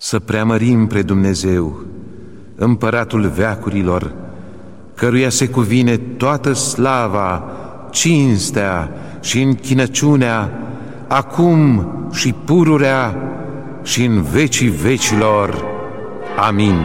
Să preamărim pre Dumnezeu, împăratul veacurilor, căruia se cuvine toată slava, cinstea și închinăciunea, acum și pururea și în vecii vecilor. Amin.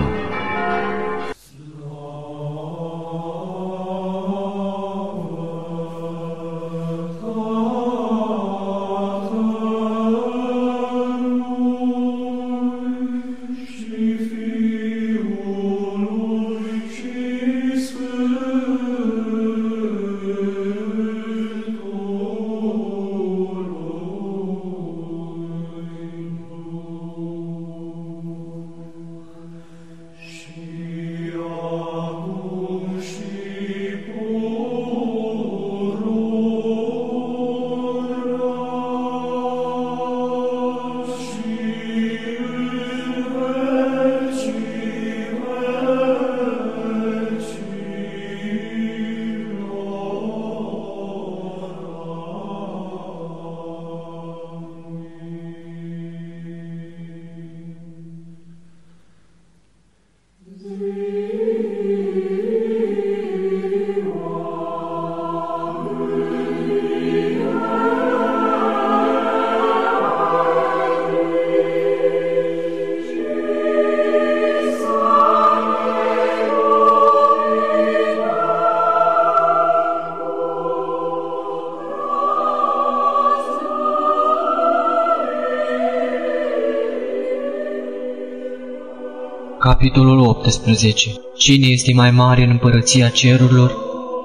Capitolul 18 Cine este mai mare în împărăția cerurilor?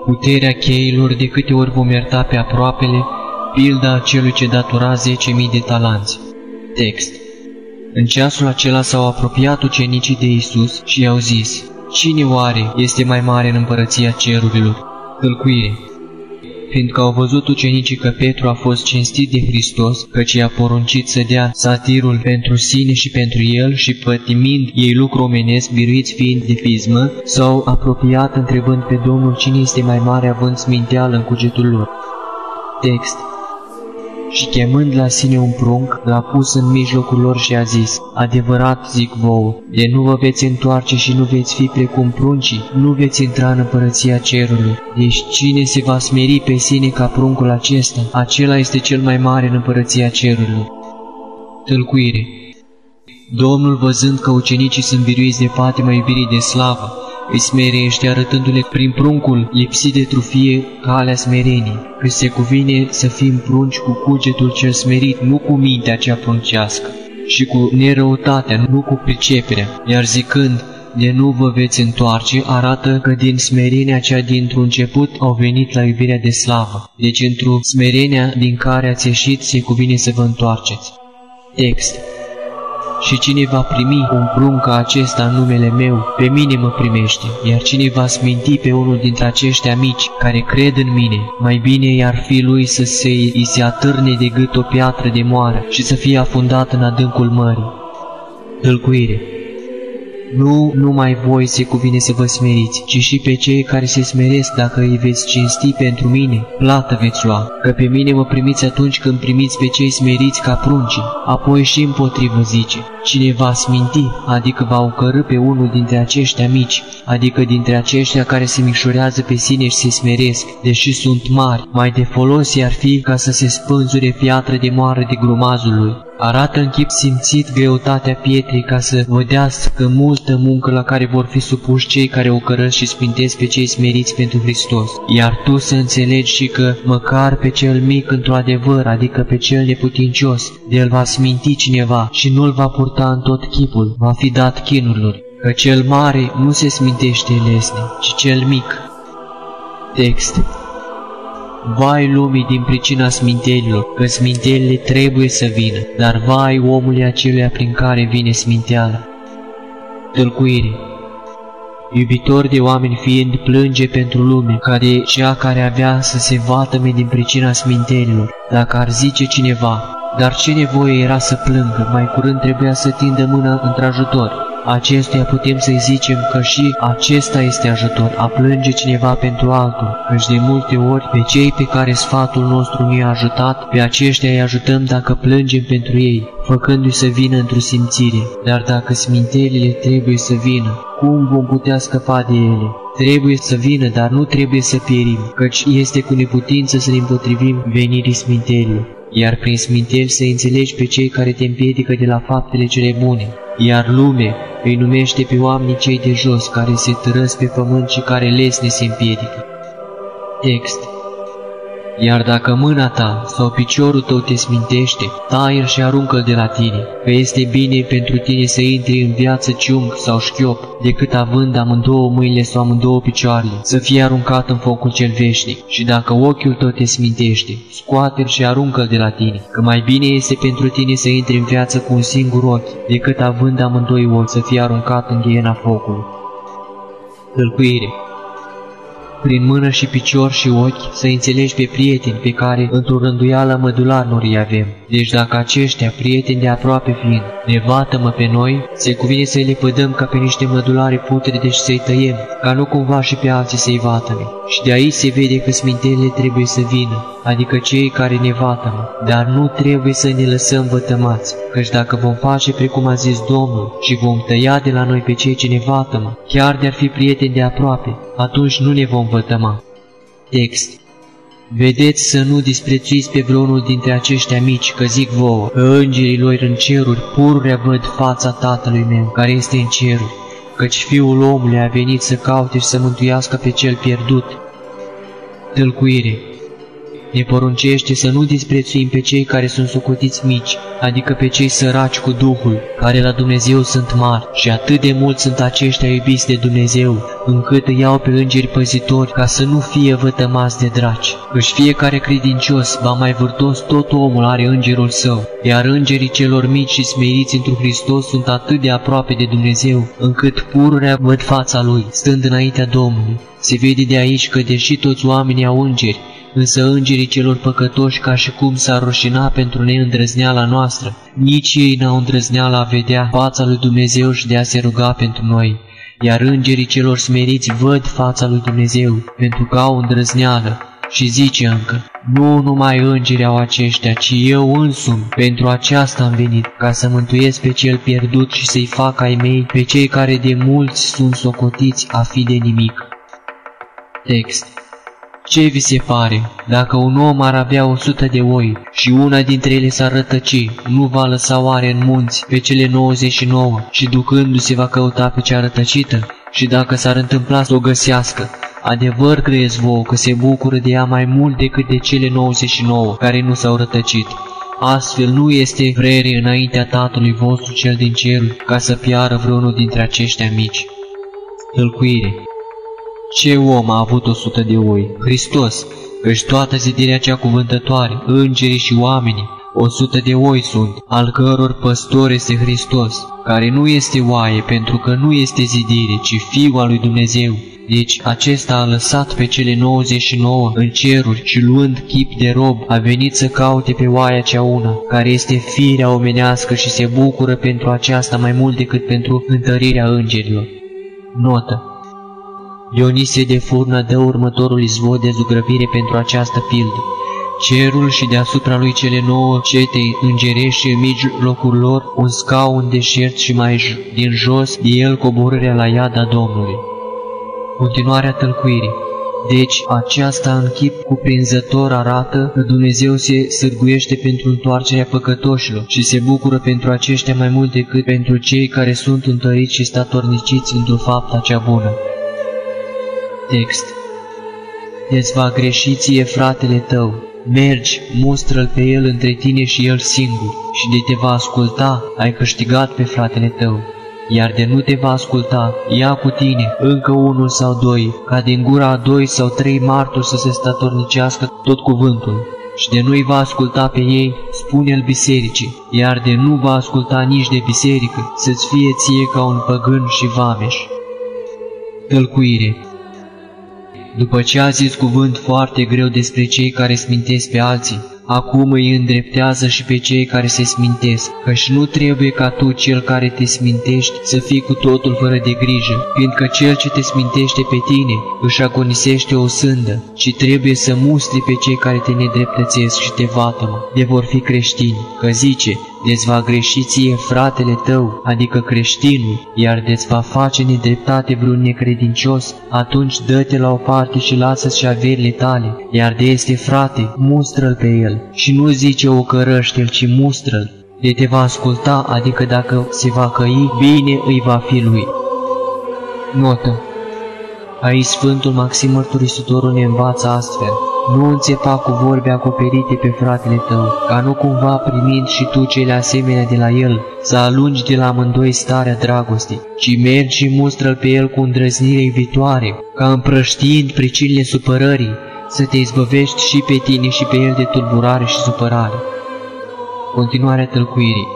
Puterea cheilor de câte ori vom ierta pe aproapele, pilda celui ce datora zece mii de talanți. Text În ceasul acela s-au apropiat ucenicii de Isus și i-au zis, Cine oare este mai mare în împărăția cerurilor? Tălcuire fiindcă au văzut ucenicii că Petru a fost cinstit de Hristos, căci i-a poruncit să dea satirul pentru sine și pentru el și pătimind ei lucru omenesc, biruiți fiind de pismă, s-au apropiat întrebând pe Domnul cine este mai mare având sminteală în cugetul lor. Text și chemând la sine un prunc, l-a pus în mijlocul lor și a zis, Adevărat zic vouă, de nu vă veți întoarce și nu veți fi precum pruncii, nu veți intra în împărăția cerului. Deci cine se va smeri pe sine ca pruncul acesta, acela este cel mai mare în împărăția cerului. Tălcuire Domnul văzând că ucenicii sunt biruiți de patima iubirii de slavă, îi smerește arătându-le prin pruncul lipsit de trufie calea smereniei, că se cuvine să fim prunci cu cugetul cel smerit, nu cu mintea cea pruncească, și cu nerăutatea, nu cu priceperea, iar zicând, de nu vă veți întoarce, arată că din smerenia cea dintr-un început au venit la iubirea de slavă. Deci într-o smerenia din care ați ieșit se cuvine să vă întoarceți. Text și cine va primi un prunc ca acesta în numele meu, pe mine mă primește, iar cine va sminti pe unul dintre aceștia mici, care cred în mine, mai bine i-ar fi lui să se îi se atârne de gât o piatră de moară și să fie afundat în adâncul mării. Tălcuire nu numai voi se cuvine să vă smeriți, ci și pe cei care se smeresc dacă îi veți cinsti pentru mine, plată veți lua, că pe mine mă primiți atunci când primiți pe cei smeriți ca pruncii. Apoi și împotrivă zice, cine va sminti, adică va ucărâ pe unul dintre aceștia mici, adică dintre aceștia care se micșorează pe sine și se smeresc, deși sunt mari, mai de folos ar fi ca să se spânzure piatră de moară de grumazul lui arată în chip simțit greutatea pietrei ca să vădească multă muncă la care vor fi supuși cei care o cărăsc și spintesc pe cei smeriți pentru Hristos. Iar tu să înțelegi și că măcar pe cel mic într-o adevăr, adică pe cel neputincios, de el va sminti cineva și nu-l va purta în tot chipul, va fi dat chinurilor. Că cel mare nu se smintește lesne, ci cel mic. Text Vai lumii din pricina smintelilor, că smintelile trebuie să vină, dar vai omului aceluia prin care vine sminteala. Tălcuire Iubitor de oameni fiind plânge pentru lume, ca de cea care avea să se vatăme din pricina smintelilor, dacă ar zice cineva, dar ce nevoie era să plângă, mai curând trebuia să tindă mâna într-ajutor. Acestuia putem să-i zicem că și acesta este ajutor, a plânge cineva pentru altul, căci de multe ori pe cei pe care sfatul nostru nu i-a ajutat, pe aceștia îi ajutăm dacă plângem pentru ei, făcându-i să vină într-o simțire. Dar dacă smintelile trebuie să vină, cum vom putea scăpa de ele? Trebuie să vină, dar nu trebuie să pierim, căci este cu neputință să ne împotrivim venirii smintelilor. Iar prin sminteli să înțelegi pe cei care te împiedică de la faptele cele bune, iar lume îi numește pe oamenii cei de jos care se tărăsc pe pământ și care lesne se împiedică. Text iar dacă mâna ta sau piciorul tău te smintește, taie și aruncă-l de la tine, că este bine pentru tine să intri în viață ciung sau șchiop, decât având amândouă mâinile sau amândouă picioarele, să fie aruncat în focul cel veșnic. Și dacă ochiul tău te smintește, scoate-l și aruncă-l de la tine, că mai bine este pentru tine să intri în viață cu un singur ochi, decât având amândoi ochi să fie aruncat în ghiena focului. Tălcuire prin mână și picior și ochi, să înțelegi pe prieteni pe care într-o rânduială mădular nu îi avem. Deci dacă aceștia, prieteni de aproape fiind, ne vată-mă pe noi, se cuvine să-i le pădăm ca pe niște mădulare putrede și să-i tăiem, ca nu cumva și pe alții să-i vatăme. Și de aici se vede că smintelele trebuie să vină, adică cei care ne vatămă, dar nu trebuie să ne lăsăm vătămați, căci dacă vom face precum a zis Domnul și vom tăia de la noi pe cei ce ne vatămă, chiar de-ar fi prieteni de aproape, atunci nu ne vom vătăma. Text Vedeți să nu disprețuiți pe vreunul dintre aceștia mici, că zic vouă, că îngerii lor în ceruri pururea văd fața Tatălui meu, care este în ceruri, căci Fiul omului a venit să caute și să mântuiască pe cel pierdut. Tălcuire ne poruncește să nu disprețuim pe cei care sunt socotiți mici, adică pe cei săraci cu Duhul, care la Dumnezeu sunt mari, și atât de mult sunt aceștia iubiți de Dumnezeu, încât îi iau pe îngeri păzitori ca să nu fie vătămați de draci. Căci fiecare credincios, va mai vârtos, tot omul are îngerul său, iar îngerii celor mici și smeriți într Hristos sunt atât de aproape de Dumnezeu, încât pururea văd fața Lui, stând înaintea Domnului. Se vede de aici că, deși toți oamenii au îngeri, însă îngerii celor păcătoși ca și cum s-ar rușina pentru neîndrăzneala noastră, nici ei n-au îndrăzneala a vedea fața lui Dumnezeu și de a se ruga pentru noi, iar îngerii celor smeriți văd fața lui Dumnezeu pentru că au îndrăzneală. Și zice încă, nu numai îngerii au aceștia, ci eu însumi, pentru aceasta am venit, ca să mântuiesc pe cel pierdut și să-i fac ai mei pe cei care de mulți sunt socotiți a fi de nimic. Text ce vi se pare? Dacă un om ar avea o sută de oi și una dintre ele s-ar rătăci, nu va lăsa oare în munți pe cele 99 și ducându-se va căuta pe cea rătăcită? Și dacă s-ar întâmpla să o găsească, adevăr crezi vouă că se bucură de ea mai mult decât de cele 99 care nu s-au rătăcit. Astfel nu este vrere înaintea Tatălui vostru cel din cer ca să piară vreunul dintre aceștia mici. Tălcuire ce om a avut o sută de oi? Hristos, căci toată zidirea cea cuvântătoare, îngerii și oamenii, o sută de oi sunt, al căror păstor este Hristos, care nu este oaie pentru că nu este zidire, ci Fiul al lui Dumnezeu. Deci acesta a lăsat pe cele 99 în ceruri și luând chip de rob a venit să caute pe oaia cea una, care este firea omenească și se bucură pentru aceasta mai mult decât pentru întărirea îngerilor. Notă Dionisie de Furnă dă următorul izvod de zugrăvire pentru această pildă. Cerul și deasupra lui cele nouă cetei îngerești și în mijlocul lor un scaun deșert și mai din jos de el coborârea la iada Domnului. Continuarea tălcuirii deci aceasta în chip cuprinzător arată că Dumnezeu se sârguiește pentru întoarcerea păcătoșilor și se bucură pentru aceștia mai mult decât pentru cei care sunt întăriți și statorniciți într-o faptă cea bună. Text Îți va greși ție fratele tău, mergi, mustră-l pe el între tine și el singur, și de te va asculta, ai câștigat pe fratele tău. Iar de nu te va asculta, ia cu tine încă unul sau doi, ca din gura a doi sau trei martori să se statornicească tot cuvântul. Și de nu-i va asculta pe ei, spune-l bisericii, iar de nu va asculta nici de biserică, să-ți fie ție ca un păgân și vameș. Tălcuire după ce a zis cuvânt foarte greu despre cei care smintesc pe alții, acum îi îndreptează și pe cei care se smintesc, căci nu trebuie ca tu, cel care te smintești, să fii cu totul fără de grijă, fiindcă cel ce te smintește pe tine își agonisește o sândă, ci trebuie să mustri pe cei care te nedreptățesc și te vatămă, de vor fi creștini, că zice, de va greși ție fratele tău, adică creștinul, iar de va face nedreptate vreun necredincios, atunci dă-te la o parte și lasă-ți averile tale, iar de este frate, mustră-l pe el, și nu zice o cărăște-l, ci mustră-l, de te va asculta, adică dacă se va căi, bine îi va fi lui. Notă Aici Sfântul Maxim Mărturisitorul ne învață astfel. Nu înțepa cu vorbe acoperite pe fratele tău, ca nu cumva primind și tu cele asemenea de la el, să alungi de la amândoi starea dragostei, ci mergi și mustră pe el cu îndrăznire viitoare, ca împrăștiind pricinile supărării, să te izbăvești și pe tine și pe el de tulburare și supărare. Continuarea tălcuirii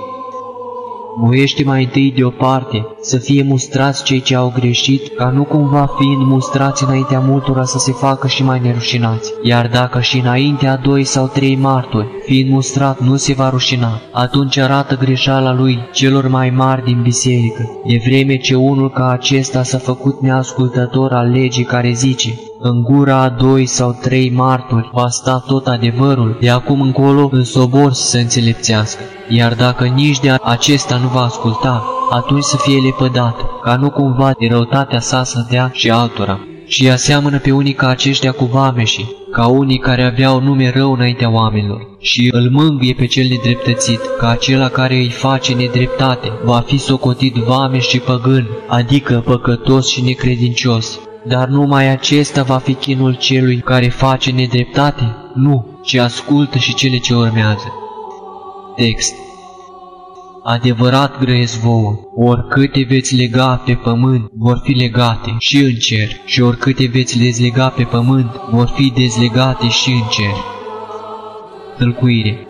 Muiește mai întâi deoparte, să fie mustrați cei ce au greșit, ca nu cumva fiind mustrați înaintea multora să se facă și mai nerușinați. Iar dacă și înaintea doi sau trei martori, fiind mustrat, nu se va rușina, atunci arată greșeala lui celor mai mari din biserică, de vreme ce unul ca acesta s-a făcut neascultător al legii care zice, în gura a doi sau trei martori va sta tot adevărul, de acum încolo în sobor să se înțelepțească. Iar dacă nici de acesta nu va asculta, atunci să fie lepădat, ca nu cumva de răutatea sa să dea și altora. Și ea seamănă pe unii ca aceștia cu vameșii, ca unii care aveau nume rău înaintea oamenilor, și îl mângâie pe cel nedreptățit, ca acela care îi face nedreptate, va fi socotit vameș și păgân, adică păcătos și necredincios. Dar numai acesta va fi chinul celui care face nedreptate? Nu, ci ascultă și cele ce urmează. Text Adevărat grăiesc vouă, oricâte veți lega pe pământ, vor fi legate și în cer, și oricâte veți dezlega pe pământ, vor fi dezlegate și în cer. Tălcuire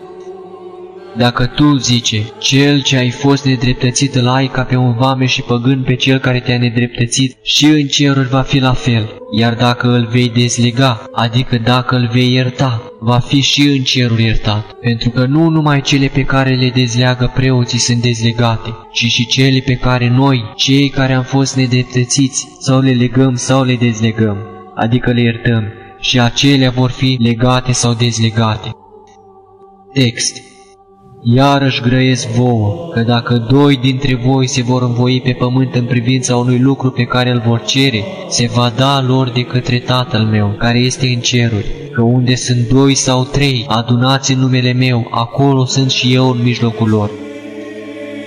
dacă tu, zice, cel ce ai fost nedreptățit îl ai ca pe un vame și păgân pe cel care te-a nedreptățit, și în ceruri va fi la fel. Iar dacă îl vei dezlega, adică dacă îl vei ierta, va fi și în ceruri iertat. Pentru că nu numai cele pe care le dezleagă preoții sunt dezlegate, ci și cele pe care noi, cei care am fost nedreptățiți, sau le legăm sau le dezlegăm, adică le iertăm, și acelea vor fi legate sau dezlegate. Text Iarăși grăiesc vouă, că dacă doi dintre voi se vor învoi pe pământ în privința unui lucru pe care îl vor cere, se va da lor de către Tatăl meu, care este în ceruri, că unde sunt doi sau trei adunați în numele meu, acolo sunt și eu în mijlocul lor.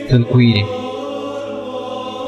Tâlcuire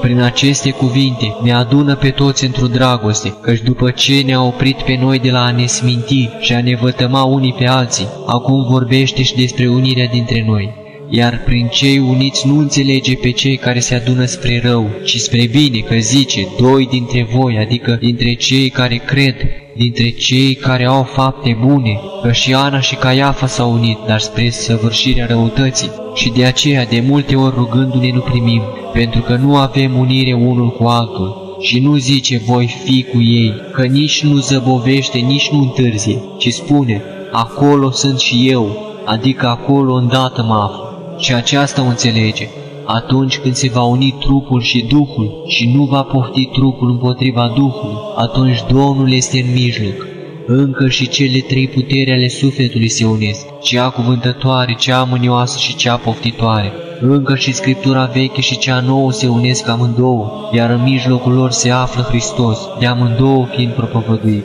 prin aceste cuvinte ne adună pe toți într-o dragoste, căci după ce ne-a oprit pe noi de la a ne sminti și a ne vătăma unii pe alții, acum vorbește și despre unirea dintre noi. Iar prin cei uniți nu înțelege pe cei care se adună spre rău, ci spre bine, că zice, doi dintre voi, adică dintre cei care cred, dintre cei care au fapte bune, că și Ana și Caiafa s-au unit, dar spre săvârșirea răutății. Și de aceea, de multe ori rugându-ne nu primim, pentru că nu avem unire unul cu altul. Și nu zice voi fi cu ei, că nici nu zăbovește, nici nu întârzie, ci spune, acolo sunt și eu, adică acolo îndată mă aflu. Și aceasta o înțelege, atunci când se va uni trupul și Duhul și nu va pofti trupul împotriva Duhului, atunci Domnul este în mijloc. Încă și cele trei puteri ale sufletului se unesc, cea cuvântătoare, cea mânioasă și cea poftitoare. Încă și Scriptura veche și cea nouă se unesc amândouă, iar în mijlocul lor se află Hristos, de amândouă fiind propovăduit.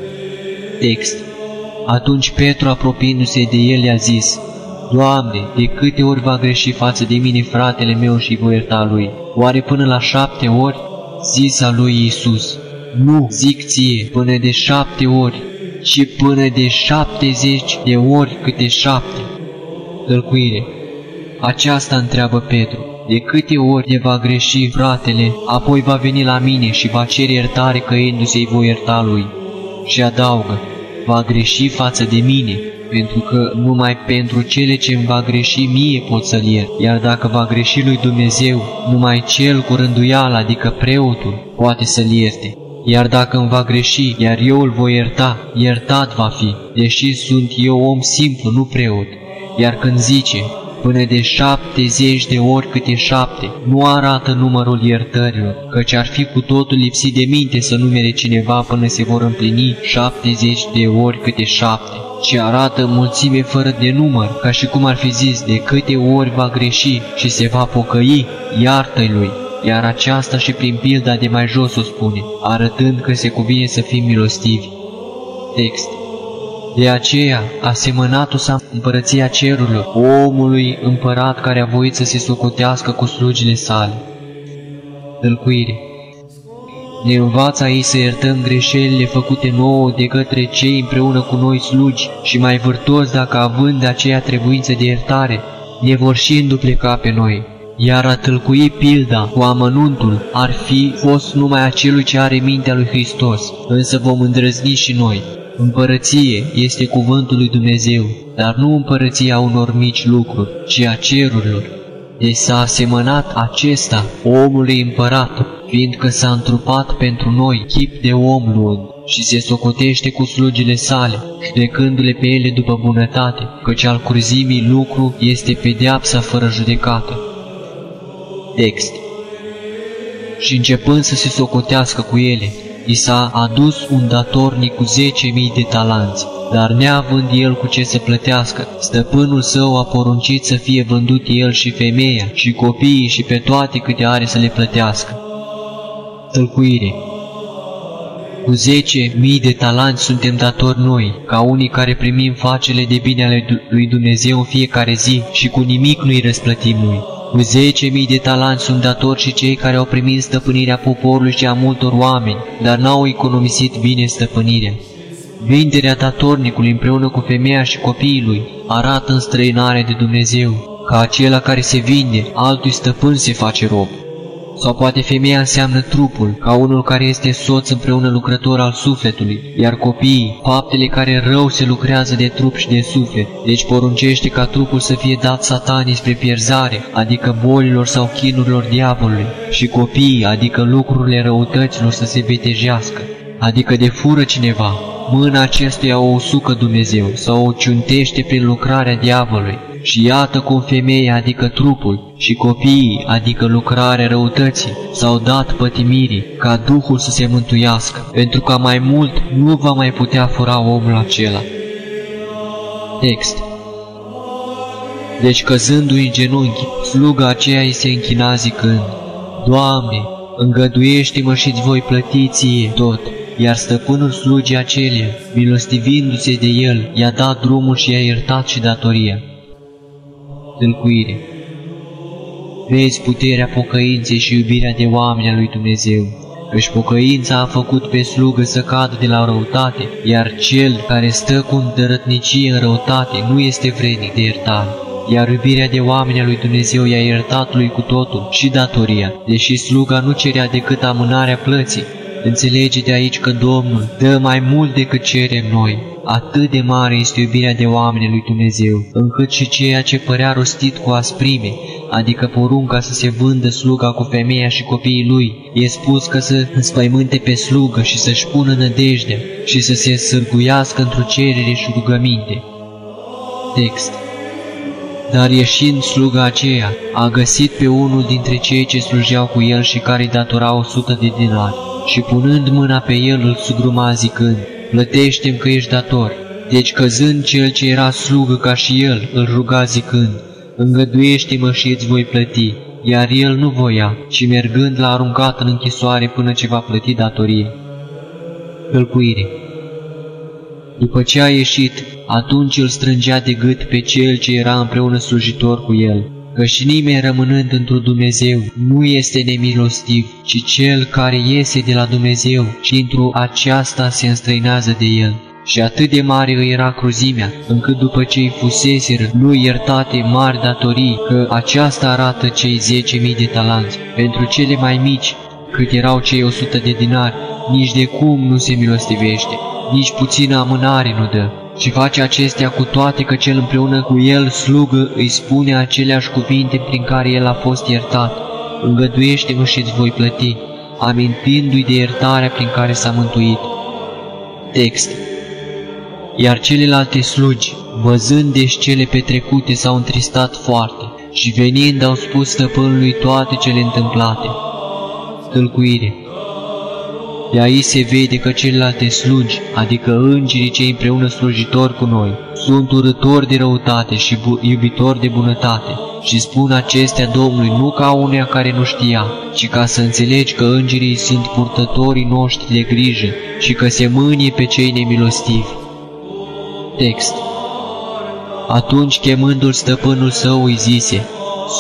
Text Atunci Petru, apropiindu-se de el, i-a zis, Doamne, de câte ori va greși față de mine fratele meu și voi ierta lui? Oare până la șapte ori? Zisa lui Iisus, nu, zic ție, până de șapte ori, ci până de șaptezeci de ori câte șapte. Tălcuire Aceasta întreabă Petru, de câte ori de va greși fratele, apoi va veni la mine și va cere iertare căindu-se-i voi ierta lui. Și adaugă, va greși față de mine, pentru că numai pentru cele ce îmi va greși mie pot să-l iert, iar dacă va greși lui Dumnezeu, numai cel cu rânduială, adică preotul, poate să-l ierte. Iar dacă îmi va greși, iar eu îl voi ierta, iertat va fi, deși sunt eu om simplu, nu preot. iar când zice, până de șaptezeci de ori câte șapte, nu arată numărul iertărilor, căci ar fi cu totul lipsit de minte să numere cineva până se vor împlini șaptezeci de ori câte șapte, ci arată mulțime fără de număr, ca și cum ar fi zis de câte ori va greși și se va pocăi, iartă-i lui, iar aceasta și prin pilda de mai jos o spune, arătând că se cuvine să fim milostivi. Text de aceea, asemănatul s-a împărăția cerurilor, omului împărat care a voit să se socotească cu slugile sale. Tâlcuire Ne învață aici să iertăm greșelile făcute nouă de către cei împreună cu noi slugi și mai vârtos dacă având de aceea trebuință de iertare, ne vor și îndupleca pe noi. Iar a tâlcui pilda cu amănuntul ar fi fost numai acelui ce are mintea lui Hristos, însă vom îndrăzni și noi, Împărăție este cuvântul lui Dumnezeu, dar nu împărăția unor mici lucruri, ci a cerurilor. Deci s-a asemănat acesta omului împărat, fiindcă s-a întrupat pentru noi chip de om luând și se socotește cu slugile sale, judecându-le pe ele după bunătate, căci al curzimii lucru este pedeapsa fără judecată. Text Și începând să se socotească cu ele, i s-a adus un datornic cu zece mii de talanți, dar neavând el cu ce să plătească, stăpânul său a poruncit să fie vândut el și femeia, și copiii și pe toate câte are să le plătească. Tălcuire cu zece mii de talanți suntem datori noi, ca unii care primim facele de bine ale lui Dumnezeu în fiecare zi și cu nimic nu-i răsplătim lui. Cu zece mii de talanți sunt datori și cei care au primit stăpânirea poporului și a multor oameni, dar n-au economisit bine stăpânirea. Vinderea datornicului împreună cu femeia și copiii lui arată în străinare de Dumnezeu, ca acela care se vinde, altui stăpân se face rob. Sau poate femeia înseamnă trupul, ca unul care este soț împreună lucrător al sufletului, iar copiii, faptele care rău se lucrează de trup și de suflet. Deci poruncește ca trupul să fie dat satanii spre pierzare, adică bolilor sau chinurilor diavolului, și copiii, adică lucrurile răutăților să se vetejească, adică de fură cineva, mâna acestuia o usucă Dumnezeu sau o ciuntește prin lucrarea diavolului și iată cum femeia, adică trupul, și copiii, adică lucrarea răutății, s-au dat pătimirii, ca Duhul să se mântuiască, pentru că mai mult nu va mai putea fura omul acela. Text Deci căzându-i în genunchi, sluga aceea îi se închina zicând, Doamne, îngăduiește-mă și-ți voi plăti ție tot. Iar stăpânul slugii acelea, milostivindu-se de el, i-a dat drumul și i-a iertat și datoria tâlcuire. Vezi puterea pocăinței și iubirea de oameni a lui Dumnezeu, căci pocăința a făcut pe slugă să cadă de la răutate, iar cel care stă cu îndărătnicie în răutate nu este vrednic de iertare. Iar iubirea de oameni a lui Dumnezeu i-a iertat lui cu totul și datoria, deși sluga nu cerea decât amânarea plății. Înțelege de aici că Domnul dă mai mult decât cerem noi, Atât de mare este iubirea de oameni lui Dumnezeu, încât și ceea ce părea rostit cu asprime, adică porunca să se vândă sluga cu femeia și copiii lui, e spus că să înspăimânte pe slugă și să-și pună nădejdea și să se sârguiască într-o cerere și rugăminte. Text dar ieșind sluga aceea, a găsit pe unul dintre cei ce slujeau cu el și care-i datora o sută de dinari, și punând mâna pe el îl sugruma zicând, plătește-mi că ești dator. Deci căzând cel ce era slugă ca și el, îl ruga zicând, îngăduiește-mă și îți voi plăti. Iar el nu voia, ci mergând l-a aruncat în închisoare până ce va plăti datorie. Călcuire După ce a ieșit, atunci îl strângea de gât pe cel ce era împreună slujitor cu el, că și nimeni rămânând într Dumnezeu nu este nemilostiv, ci cel care iese de la Dumnezeu și într-o aceasta se înstrăinează de el. Și atât de mare îi era cruzimea, încât după ce îi fuseseră lui iertate mari datorii, că aceasta arată cei zece mii de talanți. Pentru cele mai mici, cât erau cei o sută de dinari, nici de cum nu se milostivește, nici puțină amânare nu dă și face acestea cu toate că cel împreună cu el slugă îi spune aceleași cuvinte prin care el a fost iertat. Îngăduiește-mă și îți voi plăti, amintindu-i de iertarea prin care s-a mântuit. Text Iar celelalte slugi, Văzând deci cele petrecute s-au întristat foarte și venind au spus stăpânului toate cele întâmplate. Tâlcuire de aici se vede că celelalte slugi, adică îngerii cei împreună slujitori cu noi, sunt urători de răutate și iubitori de bunătate. Și spun acestea Domnului nu ca uneia care nu știa, ci ca să înțelegi că îngerii sunt purtătorii noștri de grijă și că se mânie pe cei nemilostivi. Text Atunci chemându-l stăpânul său îi zise,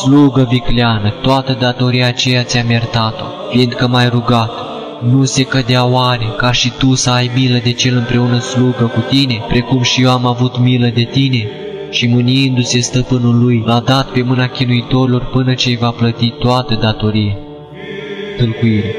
Slugă vicleană, toată datoria aceea ți-am iertat-o, fiindcă m-ai rugat, nu se cădea oare ca și tu să ai milă de cel împreună slugă cu tine, precum și eu am avut milă de tine? Și mâniindu-se stăpânul lui, l-a dat pe mâna chinuitorilor până ce îi va plăti toată datorie. Tâlcuire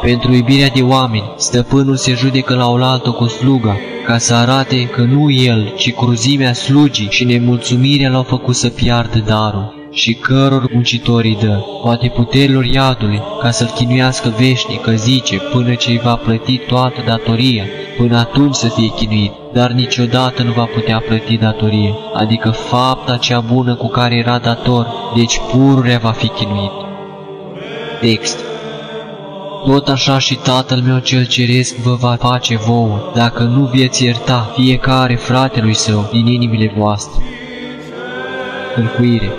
Pentru iubirea de oameni, stăpânul se judecă la oaltă cu sluga, ca să arate că nu el, ci cruzimea slugii și nemulțumirea l-au făcut să piardă darul și căror muncitorii dă, poate puterilor iadului, ca să-l chinuiască veșnic, că zice, până ce îi va plăti toată datoria, până atunci să fie chinuit, dar niciodată nu va putea plăti datorie, adică fapta cea bună cu care era dator, deci pururea va fi chinuit. Text tot așa și Tatăl meu cel Ceresc vă va face vouă, dacă nu veți ierta fiecare fratelui său din inimile voastre. Încuire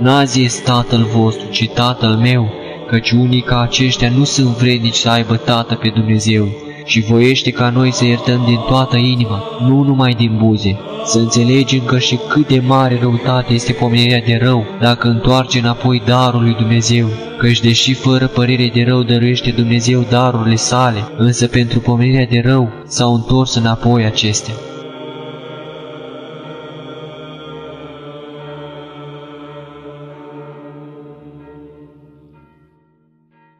Nazi este tatăl vostru, ci tatăl meu, căci unii ca aceștia nu sunt vrednici să aibă tată pe Dumnezeu, și voiește ca noi să iertăm din toată inima, nu numai din buze. Să înțelegem că și cât de mare răutate este pomenirea de rău, dacă întoarce înapoi darul lui Dumnezeu, căci deși fără părere de rău dăruiește Dumnezeu darurile sale, însă pentru pomenirea de rău s-au întors înapoi acestea.